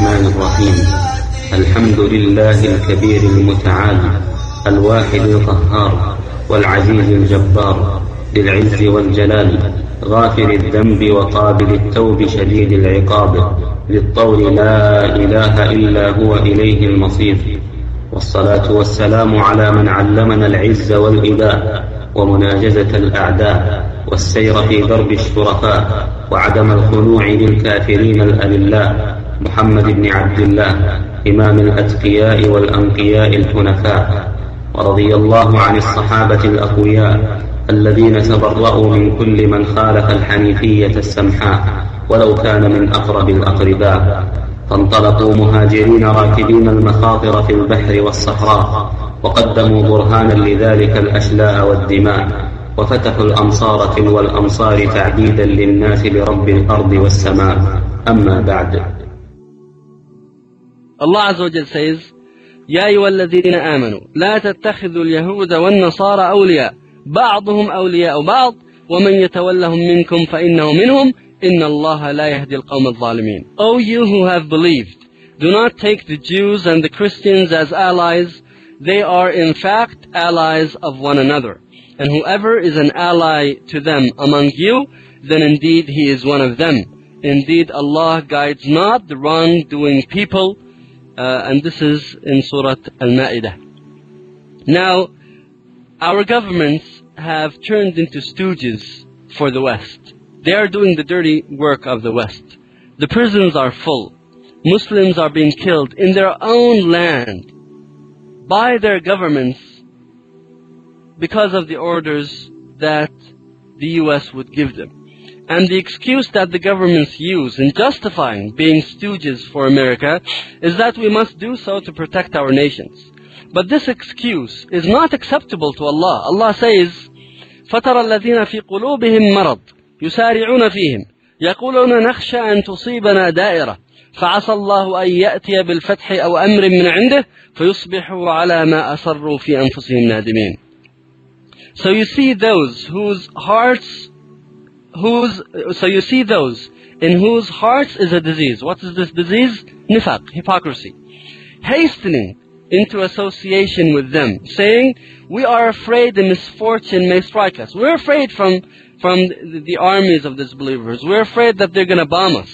الرحمن الرحيم. الحمد لله الكبير المتعال الواحد القهار والعزيز الجبار ذي العز والجلال غافر الذنب وقابل التوب شديد العقاب ذي الطول لا إله إلا هو إليه المصير. والصلاة والسلام على من علمنا العز والإباء ومناجزة الأعداء والسير في درب الشرفاء وعدم الخنوع للكافرين الأذلاء. محمد بن عبد الله إمام الأتقياء والأنقياء الحنفاء ورضي الله عن الصحابة الأقوياء الذين تبرأوا من كل من خالف الحنيفية السمحاء ولو كان من أقرب الأقرباء. فانطلقوا مهاجرين راكبين المخاطر في البحر والصحراء وقدموا برهانا لذلك الأشلاء والدماء وفتحوا الأمصار تلو الأمصار تعبيدا للناس لرب الأرض والسماء. أما بعد. Allah Azza wa Jal says, يا أيها الذين آمنوا لا تتخذوا اليهود والنصارى أولياء بعضهم أولياء بعض ومن يتولهم منكم فإنه منهم إن الله لا يهدي القوم الظالمين O you who have believed, do not take the Jews and the Christians as allies. They are in fact allies of one another. And whoever is an ally to them among you, then indeed he is one of them. Indeed Allah guides not the wrongdoing people. uh, and this is in Surah Al-Ma'idah. Now, our governments have turned into stooges for the West. They are doing the dirty work of the West. The prisons are full. Muslims are being killed in their own land by their governments because of the orders that the US would give them. And the excuse that the governments use in justifying being stooges for America is that we must do so to protect our nations. But this excuse is not acceptable to Allah. Allah says, فترى الذين في قلوبهم مرض يسارعون فيهم يقولون نخشى أن تصيبنا دائرة فعسى الله أن يأتي بالفتح أو أمر من عنده فيصبحوا على ما أصروا في أنفسهم نادمين So you see those whose hearts whose so you see those in whose hearts is a disease. What is this disease? Nifaq, hypocrisy. Hastening into association with them, saying, We are afraid the misfortune may strike us. We're afraid from, from the, armies of disbelievers. We're afraid that they're going to bomb us.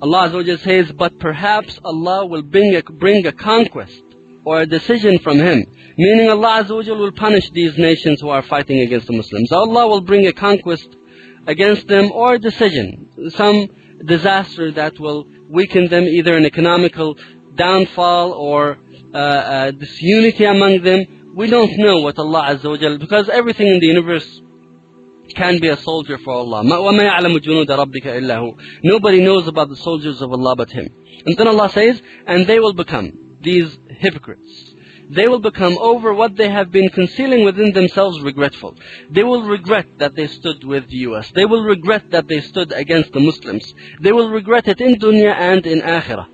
Allah Azza says, But perhaps Allah will bring a, bring a conquest or a decision from Him. Meaning Allah will punish these nations who are fighting against the Muslims. Allah will bring a conquest against them or a decision, some disaster that will weaken them, either an economical downfall or uh, uh, disunity among them. We don't know what Allah Azza wa Jal, because everything in the universe can be a soldier for Allah. ما- وَمَا يَعْلَمُ جُنُودَ رَبِّكَ إِلَّا هُ Nobody knows about the soldiers of Allah but Him. And then Allah says, and they will become, these hypocrites, they will become over what they have been concealing within themselves regretful. They will regret that they stood with the US. They will regret that they stood against the Muslims. They will regret it in dunya and in akhirah.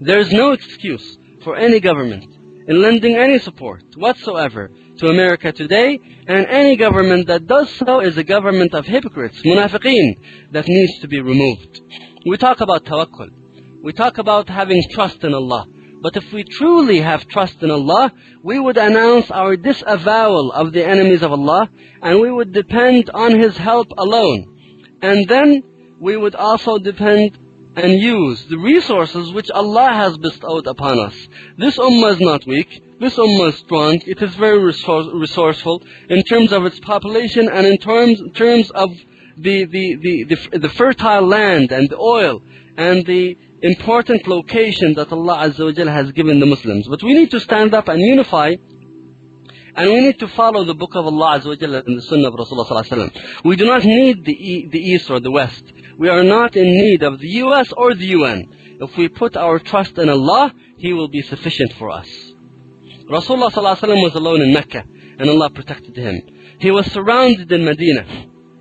There is no excuse for any government in lending any support whatsoever to America today, and any government that does so is a government of hypocrites, munafiqeen, that needs to be removed. We talk about tawakkul. We talk about having trust in Allah. But if we truly have trust in Allah, we would announce our disavowal of the enemies of Allah, and we would depend on His help alone. And then we would also depend and use the resources which Allah has bestowed upon us. This ummah is not weak. This ummah is strong. It is very resource- resourceful in terms of its population and in terms, terms of the, the, the, the, the fertile land and the oil and the important location that Allah Azza wa has given the Muslims. But we need to stand up and unify and we need to follow the book of Allah Azza wa and the Sunnah of Rasulullah Sallallahu. We do not need the, e- the East or the West. We are not in need of the US or the UN. If we put our trust in Allah, He will be sufficient for us. Rasulullah Sallallahu was alone in Mecca and Allah protected him. He was surrounded in Medina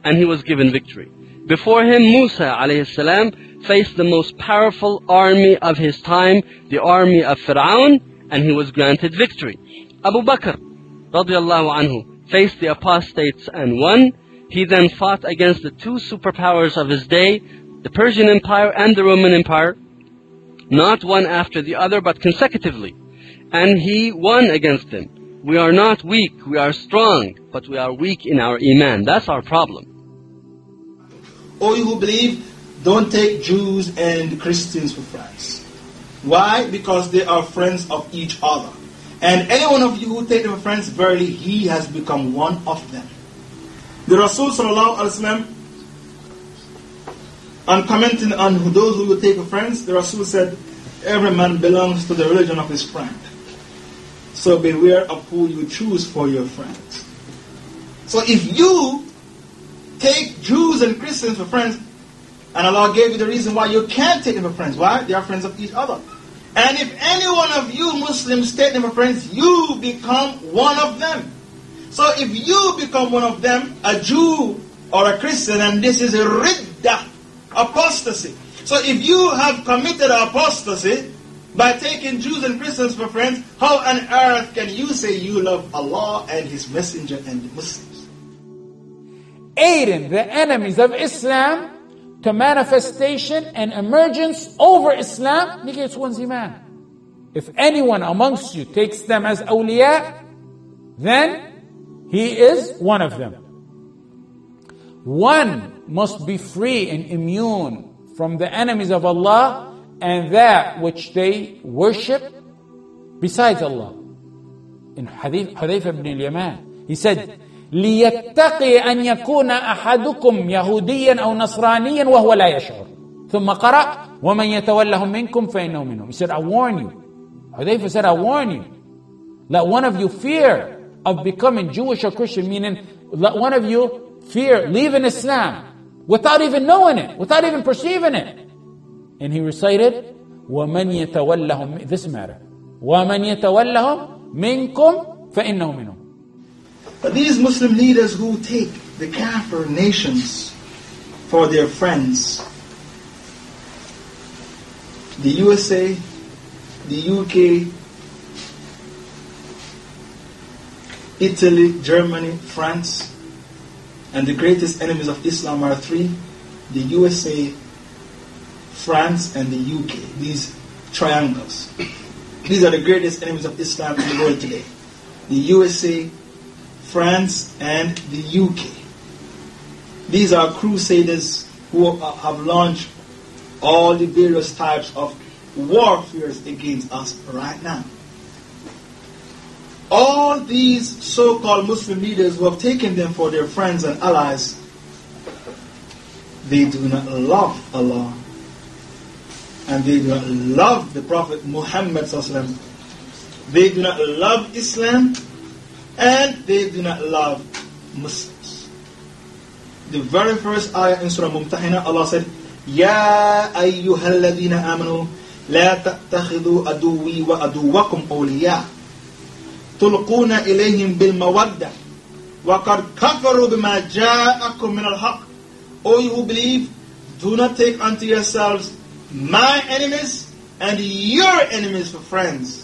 and he was given victory. Before him, Musa alayhi salam faced the most powerful army of his time, the army of Fir'aun, and he was granted victory. Abu Bakr radiallahu anhu faced the apostates and won. He then fought against the two superpowers of his day, the Persian Empire and the Roman Empire, not one after the other, but consecutively. And he won against them. We are not weak, we are strong, but we are weak in our iman. That's our problem. All you who believe, don't take Jews and Christians for friends. Why? Because they are friends of each other. And any one of you who take them for friends, verily he has become one of them. The Rasul sallallahu alaihi wasallam, on commenting on who- those who you take for friends, the Rasul said, every man belongs to the religion of his friend. So beware of who you choose for your friends. So if you take Jews and Christians for friends, and Allah gave you the reason why you can't take them for friends. Why? They are friends of each other. And if any one of you Muslims take them for friends, you become one of them. So if you become one of them, a Jew or a Christian, and this is a ridda, apostasy. So if you have committed apostasy by taking Jews and Christians for friends, how on earth can you say you love Allah and His Messenger and the Muslims? aiding the enemies of Islam to manifestation and emergence over Islam negates one's iman. If anyone amongst you takes them as awliya, then he is one of them. One must be free and immune from the enemies of Allah and that which they worship besides Allah. In Hadith Hudayfa ibn al-Yaman, he said, ليتقي أن يكون أحدكم يهوديا أو نصرانيا وهو لا يشعر ثم قرأ ومن يتولهم منكم فإنه منهم He said I warn you Hudayfa said I warn you let one of you fear of becoming Jewish or Christian meaning let one of you fear leaving Islam without even knowing it without even perceiving it and he recited ومن يتولهم this matter ومن يتولهم منكم فإنه منهم But these Muslim leaders who take the Kafir nations for their friends, the USA, the UK, Italy, Germany, France, and the greatest enemies of Islam are three the USA, France, and the UK. These triangles. These are the greatest enemies of Islam in the world today. The USA, France, and the UK. These are crusaders who have launched all the various types of warfares against us right now. All these so-called Muslim leaders who have taken them for their friends and allies, they do not love Allah and they do not love the Prophet Muhammad. They do not love Islam and they do not love Muslims. The very first ayah in Surah Mumtahina, Allah said, يا أيها الذين آمنوا لا تتخذوا أدوي وأدوكم أولياء تلقون إليهم بالمودة وقد كفروا بما جاءكم من الحق O you who believe, do not take unto yourselves my enemies and your enemies for friends.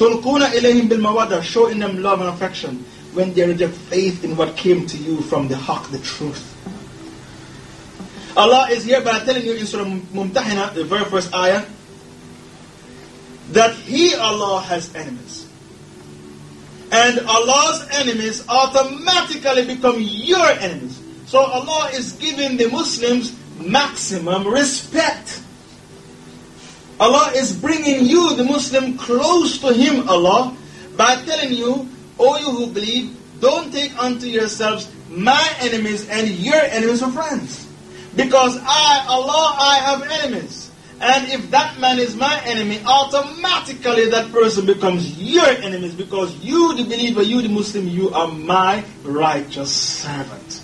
Tulkuna ilayhim bil showing them love and affection when they reject faith in what came to you from the haq, the truth. Allah is here by telling you in Surah Mumtahina, the very first ayah, that He, Allah, has enemies. And Allah's enemies automatically become your enemies. So Allah is giving the Muslims maximum respect. Allah is bringing you, the Muslim, close to Him, Allah, by telling you, O you who believe, don't take unto yourselves my enemies and your enemies for friends. Because I, Allah, I have enemies. And if that man is my enemy, automatically that person becomes your enemies because you, the believer, you, the Muslim, you are my righteous servant.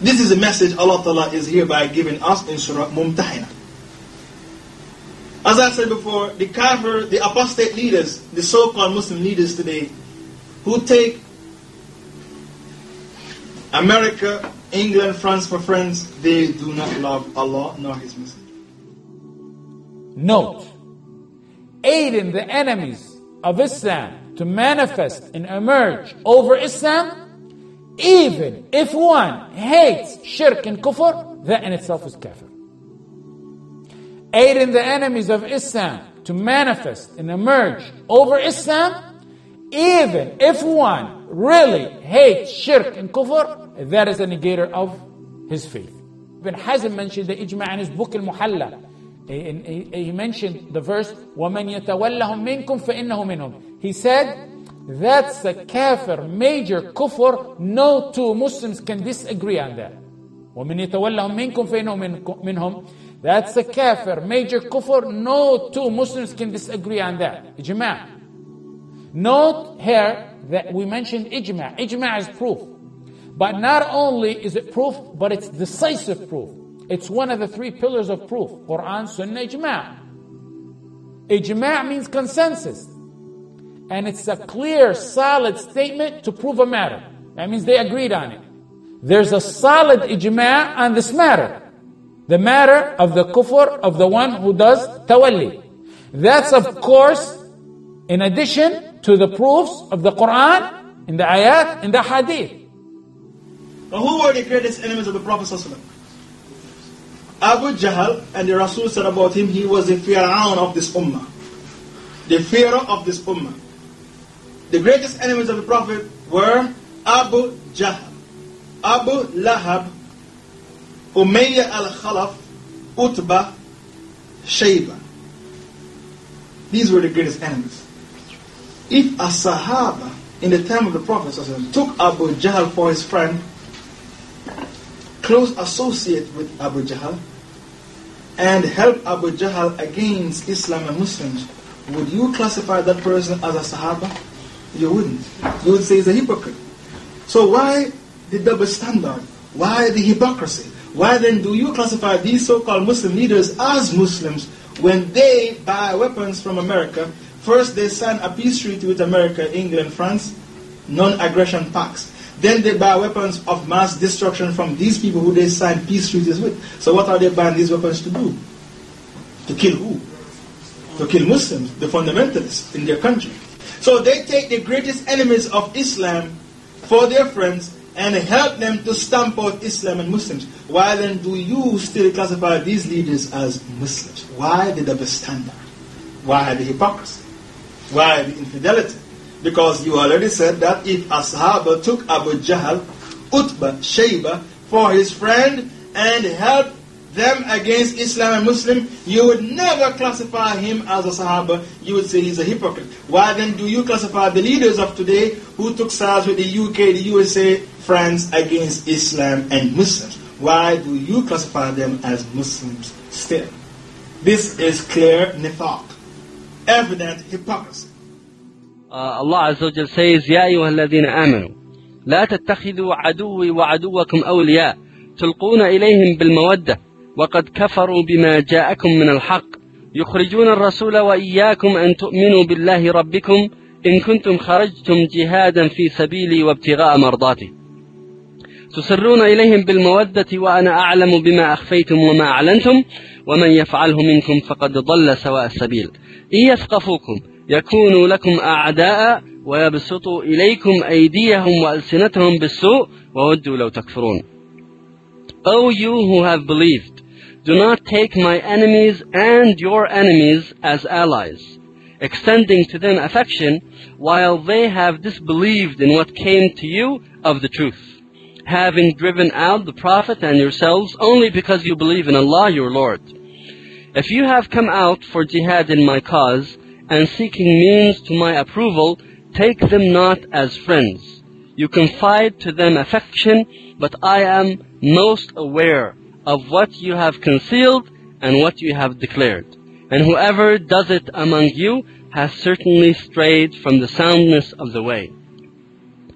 This is a message Allah Ta'ala is hereby giving us in Surah Mumtahina. As I said before, the kafir, the apostate leaders, the so-called Muslim leaders today, who take America, England, France for friends, they do not love Allah nor His Messenger. Note, aiding the enemies of Islam to manifest and emerge over Islam, even if one hates shirk and kufr, that in itself is kafir Aiding the enemies of Islam to manifest and emerge over Islam, even if one really hates shirk and kufr, that is a negator of his faith. Ibn Hazm mentioned the ijma' in his book Al-Muhalla. He, he, he mentioned the verse, وَمَنْ يَتَوَلَّهُمْ مِنْكُمْ فَإِنَّهُ مِنْهُمْ. He said, that's a kafir, major kufr. No two Muslims can disagree on that. وَمَنْ يَتَوَلَّهُمْ مِنْكُمْ فَإِنَّهُ مِنْهُمْ. that's a kafir, major kufr. No two Muslims can disagree on that. Ijma'. Note here that we mentioned ijma'. Ijma' is proof. But not only is it proof, but it's decisive proof. It's one of the three pillars of proof. Quran, Sunnah, Ijma'. Ijma' means consensus. And it's a clear, solid statement to prove a matter. That means they agreed on it. There's a solid ijma' on this matter. The matter of the kufr of the one who does tawalli. That's of course in addition to the proofs of the Quran, in the ayat, in the hadith. Now, who were the greatest enemies of the Prophet? Abu Jahl and the Rasul said about him, he was the Fir'aun of this ummah. The Pharaoh of this ummah. The greatest enemies of the Prophet were Abu Jahl, Abu Lahab, Umayyah al-Khalaf, Utbah, Shayba. These were the greatest enemies. If a Sahaba in the time of the Prophet took Abu Jahl for his friend, close associate with Abu Jahl, and help Abu Jahl against Islam and Muslims, would you classify that person as a Sahaba? You wouldn't. You would say he's a hypocrite. So why the double standard? Why the hypocrisy? Why then do you classify these so-called Muslim leaders as Muslims when they buy weapons from America? First they sign a peace treaty with America, England, France, non-aggression pacts. Then they buy weapons of mass destruction from these people who they sign peace treaties with. So what are they buying these weapons to do? To kill who? To kill Muslims, the fundamentalists in their country. So they take the greatest enemies of Islam for their friends and help them to stamp out Islam and Muslims. Why then do you still classify these leaders as Muslims? Why the double standard? Why the hypocrisy? Why the infidelity? Because you already said that if a Sahaba took Abu Jahl, Utbah, Shayba for his friend and helped them against Islam and Muslim, you would never classify him as a Sahaba. You would say he's a hypocrite. Why then do you classify the leaders of today who took sides with the UK, the USA, France against Islam and Muslims? Why do you classify them as Muslims still? This is clear nifaq, evident hypocrisy. Uh, Allah Azza wa Jal says, يا أيها الذين آمنوا لا تتخذوا عدوي وعدوكم أولياء تلقون إليهم بالمودة وقد كفروا بما جاءكم من الحق يخرجون الرسول وإياكم أن تؤمنوا بالله ربكم إن كنتم خرجتم جهادا في سبيلي وابتغاء مرضاتي تسرون إليهم بالمودة وأنا أعلم بما أخفيتم وما أعلنتم ومن يفعله منكم فقد ضل سواء السبيل. إن يثقفوكم يكونوا لكم أعداء ويبسطوا إليكم أيديهم وألسنتهم بالسوء وودوا لو تكفرون. O you who have believed, do not take my enemies and your enemies as allies, extending to them affection while they have disbelieved in what came to you of the truth, having driven out the Prophet and yourselves only because you believe in Allah your Lord. If you have come out for jihad in my cause and seeking means to my approval, take them not as friends. You confide to them affection, but I am most aware of what you have concealed and what you have declared. And whoever does it among you has certainly strayed from the soundness of the way.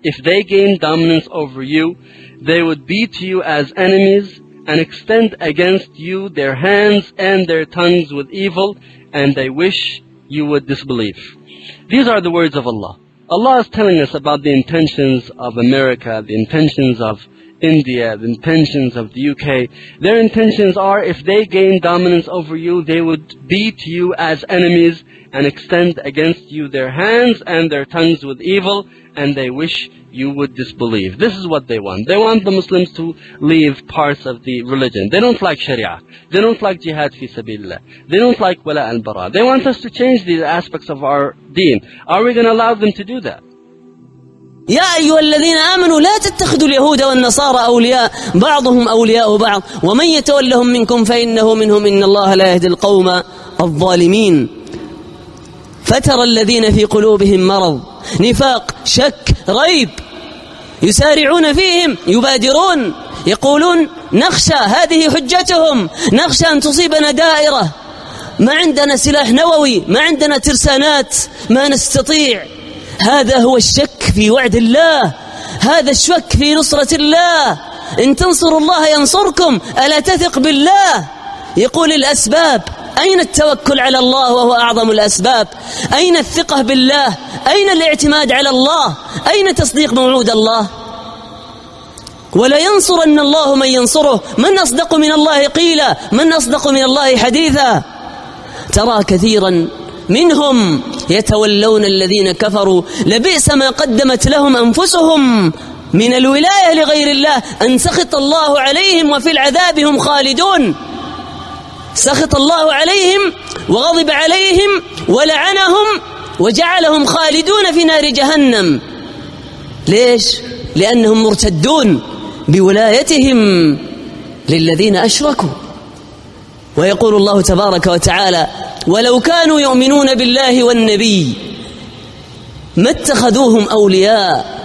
If they gain dominance over you, they would be to you as enemies and extend against you their hands and their tongues with evil, and they wish you would disbelieve. These are the words of Allah. Allah is telling us about the intentions of America, the intentions of India, the intentions of the UK. Their intentions are if they gain dominance over you, they would beat you as enemies and extend against you their hands and their tongues with evil, and they wish you would disbelieve. This is what they want. They want the Muslims to leave parts of the religion. They don't like Sharia. They don't like jihad fi sabilillah. They don't like wala al-bara. They want us to change these aspects of our deen. Are we going to allow them to do that? يا أيها الذين آمنوا لا تتخذوا اليهود والنصارى أولياء بعضهم أولياء بعض ومن يتولهم منكم فإنه منهم إن الله لا يهدي القوم الظالمين فترى الذين في قلوبهم مرض نفاق شك ريب يسارعون فيهم يبادرون يقولون نخشى هذه حجتهم نخشى أن تصيبنا دائرة. ما عندنا سلاح نووي ما عندنا ترسانات ما نستطيع. هذا هو الشك في وعد الله هذا الشك في نصرة الله. إن تنصروا الله ينصركم ألا تثق بالله؟ يقول الأسباب. أين التوكل على الله وهو أعظم الأسباب؟ أين الثقة بالله؟ أين الاعتماد على الله؟ أين تصديق موعود الله؟ ولا ينصرن الله من ينصره. من أصدق من الله قيلا؟ من أصدق من الله حديثا؟ ترى كثيرا منهم يتولون الذين كفروا. لبئس ما قدمت لهم أنفسهم من الولاية لغير الله. أن سخط الله عليهم وفي العذاب هم خالدون. سخط الله عليهم وغضب عليهم ولعنهم وجعلهم خالدون في نار جهنم ليش؟ لأنهم مرتدون بولايتهم للذين أشركوا ويقول الله تبارك وتعالى ولو كانوا يؤمنون بالله والنبي ما اتخذوهم أولياء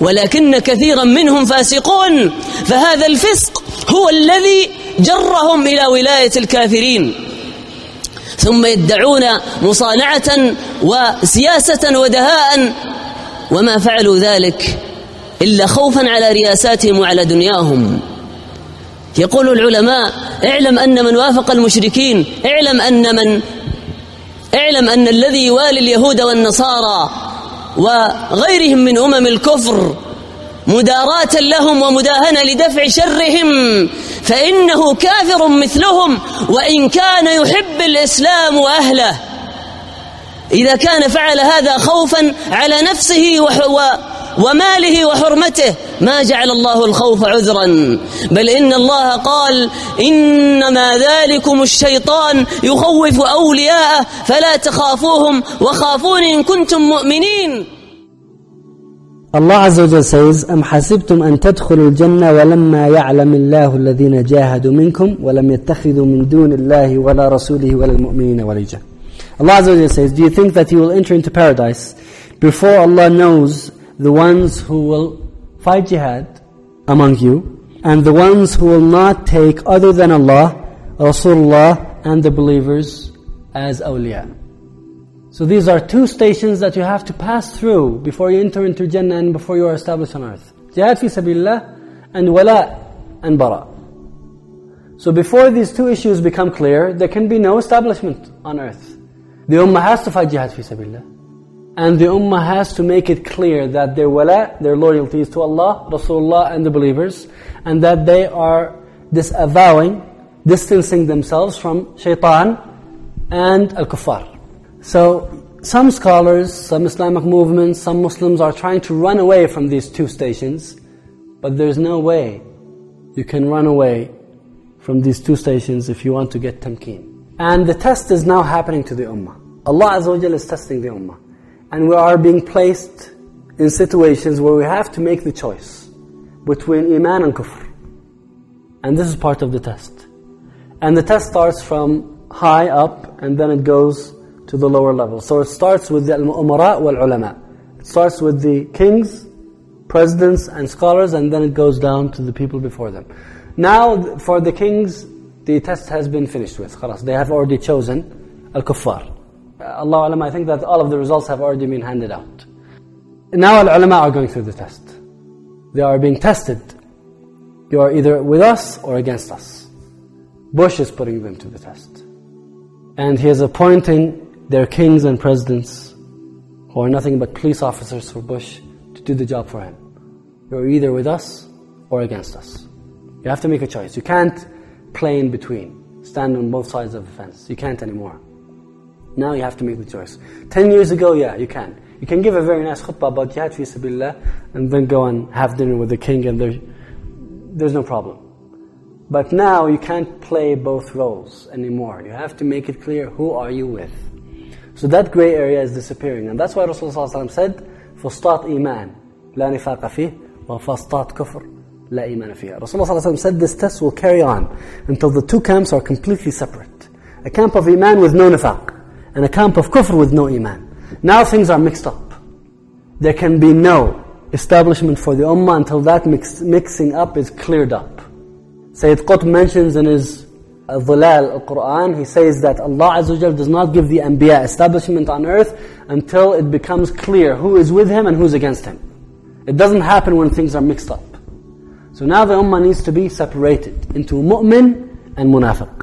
ولكن كثيرا منهم فاسقون فهذا الفسق هو الذي جرهم إلى ولاية الكافرين ثم يدعون مصانعة وسياسة ودهاء وما فعلوا ذلك إلا خوفا على رياساتهم وعلى دنياهم. يقول العلماء اعلم أن من وافق المشركين اعلم أن من اعلم أن الذي يوالي اليهود والنصارى وغيرهم من أمم الكفر مداراة لهم ومداهنة لدفع شرهم فإنه كافر مثلهم وإن كان يحب الإسلام وأهله إذا كان فعل هذا خوفا على نفسه وماله وحرمته ما جعل الله الخوف عذرا. بل إن الله قال إنما ذلكم الشيطان يخوف أولياءه فلا تخافوهم وخافون إن كنتم مؤمنين. Allah Azza wa says, أم حسبتم أن تدخلوا الجنة ولما يعلم الله الذين جاهدوا منكم ولم يتخذوا من دون الله ولا رسوله ولا المؤمنين وليجا. Allah Azza wa says, Do you think that you will enter into paradise before Allah knows the ones who will fight jihad among you and the ones who will not take other than Allah, Rasulullah and the believers as awliya. So these are two stations that you have to pass through before you enter into Jannah and before you are established on earth. Jihad fi sabilillah and wala and bara. So before these two issues become clear, there can be no establishment on earth. The ummah has to fight jihad fi sabilillah. And the ummah has to make it clear that their wala, their loyalty is to Allah, Rasulullah and the believers, and that they are disavowing, distancing themselves from shaitan and al-kuffar. So some scholars, some Islamic movements, some Muslims are trying to run away from these two stations, but there's no way you can run away from these two stations if you want to get tamkeen. And the test is now happening to the ummah. Allah Azza wa is testing the ummah. And we are being placed in situations where we have to make the choice between Iman and Kufr. And this is part of the test. And the test starts from high up and then it goes to the lower level. So it starts with the umara wal ulama. It starts with the kings, presidents and scholars and then it goes down to the people before them. Now for the kings, the test has been finished with. They have already chosen al-kuffar. Uh, Allah Alam, I think that all of the results have already been handed out. Now al-ulama are going through the test. They are being tested. You are either with us or against us. Bush is putting them to the test. And he is appointing their kings and presidents, who are nothing but police officers for Bush, to do the job for him. You're either with us or against us. You have to make a choice. You can't play in between, stand on both sides of the fence. You can't anymore. Now you have to make the choice. Ten years ago, yeah, you can. You can give a very nice khutbah about jihad fi and then go and have dinner with the king and there, there's no problem. But now you can't play both roles anymore. You have to make it clear who are you with. So that gray area is disappearing. And that's why Rasulullah said, فسطاط إيمان لا نفاق فيه وفسطاط كفر لا إيمان فيها. Rasulullah said this test will carry on until the two camps are completely separate. A camp of Iman with no nifaq and a camp of kufr with no Iman. Now things are mixed up. There can be no establishment for the ummah until that mix, mixing up is cleared up. Sayyid Qutb mentions in his Dhulal al-Quran, he says that Allah Azza wa does not give the Anbiya establishment on earth until it becomes clear who is with Him and who is against Him. It doesn't happen when things are mixed up. So now the Ummah needs to be separated into mu'min and munafiq.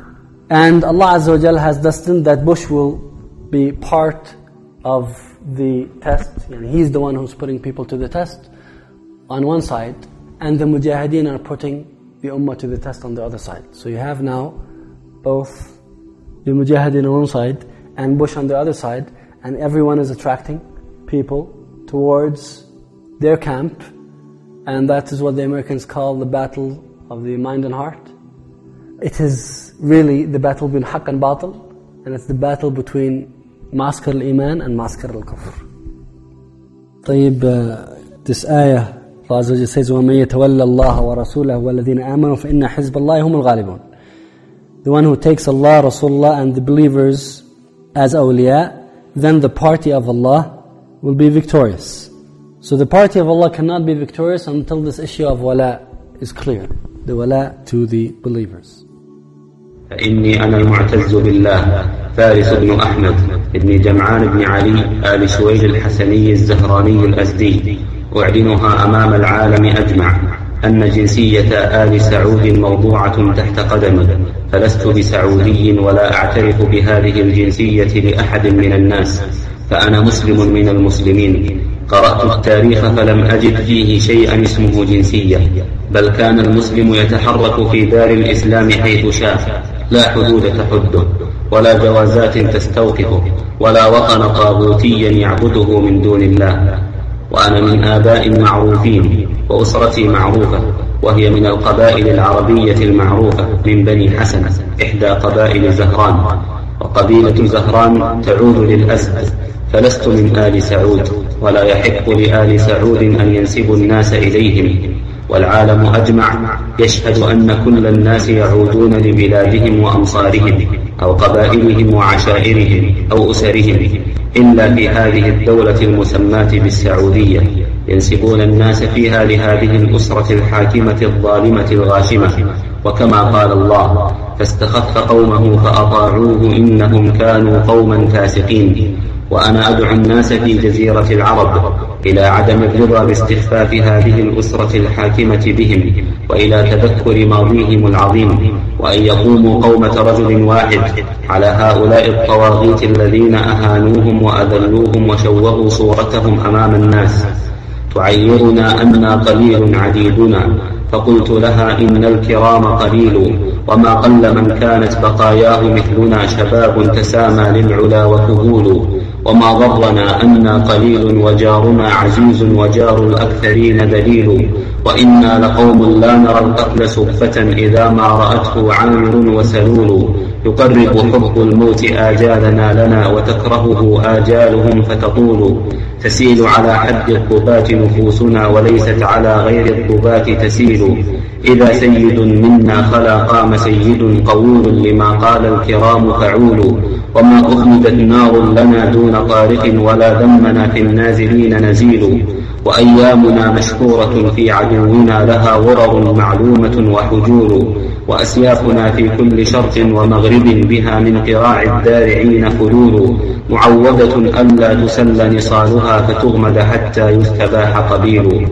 And Allah Azza wa has destined that Bush will be part of the test. And he's the one who's putting people to the test on one side. And the Mujahideen are putting the Ummah to the test on the other side. So you have now both the Mujahideen on one side and Bush on the other side. And everyone is attracting people towards their camp. And that is what the Americans call the battle of the mind and heart. It is really the battle between haqq and batil. And it's the battle between معسكر الإيمان and معسكر الكفر طيب this ayah Allah Azza wa says وَمَن يَتَوَلَّ اللَّهَ وَرَسُولَهُ وَالَّذِينَ آمَنوا فَإِنَّ حِزْبَ اللَّهِ هُمُ الْغَالِبُونَ The one who takes Allah, Rasulullah and the believers as awliya, then the party of Allah will be victorious. So the party of Allah cannot be victorious until this issue of wala is clear. The wala to the believers. فإني أنا المعتز بالله فارس بن أحمد بن جمعان بن علي آل سويد الحسني الزهراني الأزدي أعلنها أمام العالم أجمع أن جنسية آل سعود موضوعة تحت قدمي فلست بسعودي ولا أعترف بهذه الجنسية لأحد من الناس فأنا مسلم من المسلمين. قرأت التاريخ فلم أجد فيه شيئا اسمه جنسية بل كان المسلم يتحرك في دار الإسلام حيث شاء لا حدود تحده ولا جوازات تستوقفه ولا وطن طاغوتيا يعبده من دون الله. وأنا من آباء معروفين وأسرتي معروفة وهي من القبائل العربية المعروفة من بني حسن إحدى قبائل زهران. وقبيلة زهران تعود للأسد فلست من آل سعود ولا يحق لآل سعود أن ينسبوا الناس إليهم. والعالم أجمع يشهد أن كل الناس يعودون لبلادهم وأمصارهم أو قبائلهم وعشائرهم أو أسرهم إلا في هذه الدولة المسماة بالسعودية. ينسبون الناس فيها لهذه الأسرة الحاكمة الظالمة الغاشمة. وكما قال الله فاستخف قومه فأطاعوه إنهم كانوا قوما فاسقين. وأنا أدعو الناس في جزيرة العرب إلى عدم الرضا باستخفاف هذه الأسرة الحاكمة بهم وإلى تذكر ماضيهم العظيم وأن يقوموا قومة رجل واحد على هؤلاء الطواغيت الذين أهانوهم وأذلوهم وشوهوا صورتهم أمام الناس. تعيرنا أنا قليل عديدنا؟ فقلت لها إن الكرام قليل وما قل من كانت بقاياه مثلنا شباب تسامى للعلا وكهول وما ضرنا أنا قليل وجارنا عزيز وجار الأكثرين دليل وإنا لقوم لا نرى القتل سفة إذا ما رأته عامر وسلول. يقرب حب الموت آجالنا لنا وتكرهه آجالهم فتطول تسيل على حد الضبات نفوسنا وليست على غير الضبات تسيل. إذا سيد منا خلا قام سيد قول لما قال الكرام فعول. وما أخمدت نار لنا دون طارق ولا دمنا في النازلين نزيل. وأيامنا مشكورة في عدونا لها غرر معلومة وحجول وأسيافنا في كل شرق ومغرب بها من قراع الدارعين فلول معودة ألا تسل نصالها فتغمد حتى يستباح قبيل.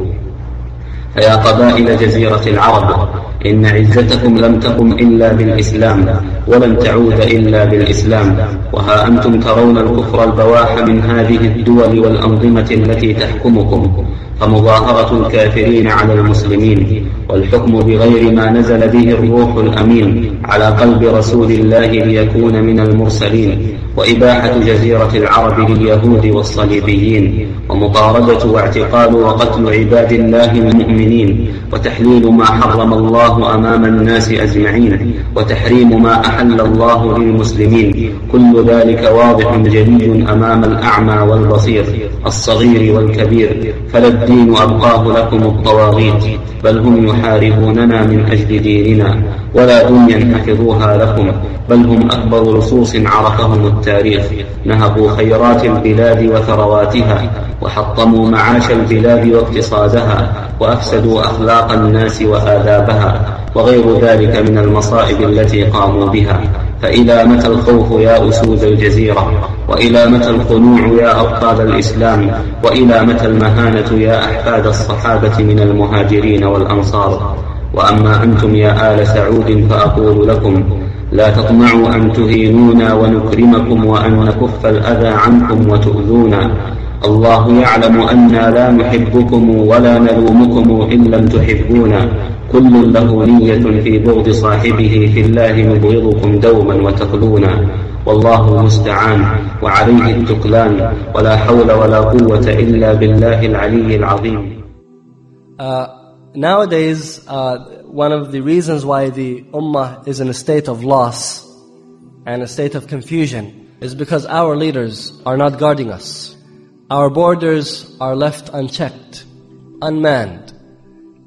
فيا قبائل جزيرة العرب إن عزتكم لم تقم إلا بالإسلام ولن تعود إلا بالإسلام. وها أنتم ترون الكفر البواح من هذه الدول والأنظمة التي تحكمكم فمظاهرة الكافرين على المسلمين والحكم بغير ما نزل به الروح الأمين على قلب رسول الله ليكون من المرسلين. وإباحة جزيرة العرب لليهود والصليبيين ومطاردة واعتقال وقتل عباد الله المؤمنين وتحليل ما حرم الله أمام الناس أجمعين وتحريم ما أحل الله للمسلمين. كل ذلك واضح جلي أمام الأعمى والبصير الصغير والكبير. فلا الدين أبقاه لكم الطواغيت بل هم يحاربوننا من أجل ديننا. ولا دنيا حفظوها لكم بل هم أكبر لصوص عرفهم التاريخ. نهبوا خيرات البلاد وثرواتها وحطموا معاش البلاد واقتصادها وأفسدوا أخلاق الناس وآدابها وغير ذلك من المصائب التي قاموا بها. فإلى متى الخوف يا أسود الجزيرة؟ وإلى متى الخنوع يا أبطال الإسلام؟ وإلى متى المهانة يا أحفاد الصحابة من المهاجرين والأنصار؟ وأما أنتم يا آل سعود فأقول لكم لا تطمعوا أن تهينونا ونكرمكم وأن نكف الأذى عنكم وتؤذونا. الله يعلم أنا لا نحبكم ولا نلومكم إن لم تحبونا. كل له نية في بغض صاحبه في الله نبغضكم دوما وتخلونا. والله المستعان وعليه التكلان ولا حول ولا قوة إلا بالله العلي العظيم. Uh, nowadays, uh, one of the reasons why the ummah is in a state of loss and a state of confusion is because our leaders are not guarding us. Our borders are left unchecked, unmanned,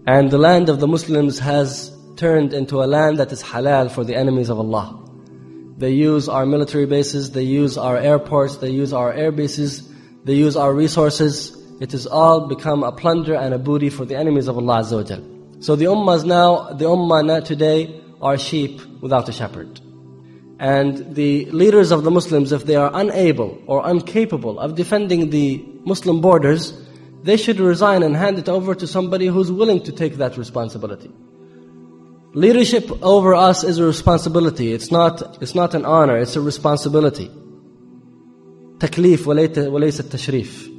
and the land of the Muslims has turned into a land that is halal for the enemies of Allah. They use our military bases, they use our airports, they use our air bases, they use our resources. It has all become a plunder and a booty for the enemies of Allah Azza wa Jal. So the ummahs now, the ummah now today are sheep without a shepherd. And the leaders of the Muslims, if they are unable or incapable of defending the Muslim borders, they should resign and hand it over to somebody who's willing to take that responsibility. Leadership over us is a responsibility. It's not, it's not an honor, it's a responsibility. تكليف وليس التشريف.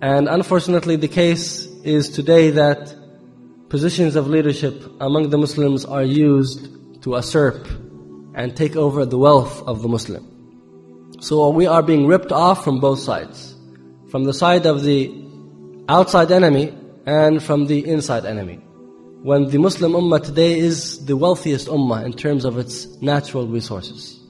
And unfortunately the case is today that positions of leadership among the Muslims are used to usurp and take over the wealth of the Muslim. So we are being ripped off from both sides. From the side of the outside enemy and from the inside enemy. When the Muslim Ummah today is the wealthiest Ummah in terms of its natural resources.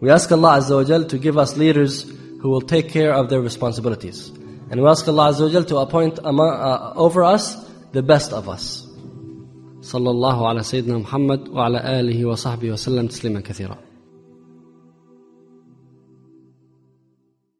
We ask Allah Azza wa to give us leaders who will take care of their responsibilities. And we ask Allah Azza wa Jal to appoint among, uh, over us the best of us. صلى الله على سيدنا محمد وعلى آله وصحبه وسلم تسليما كثيرا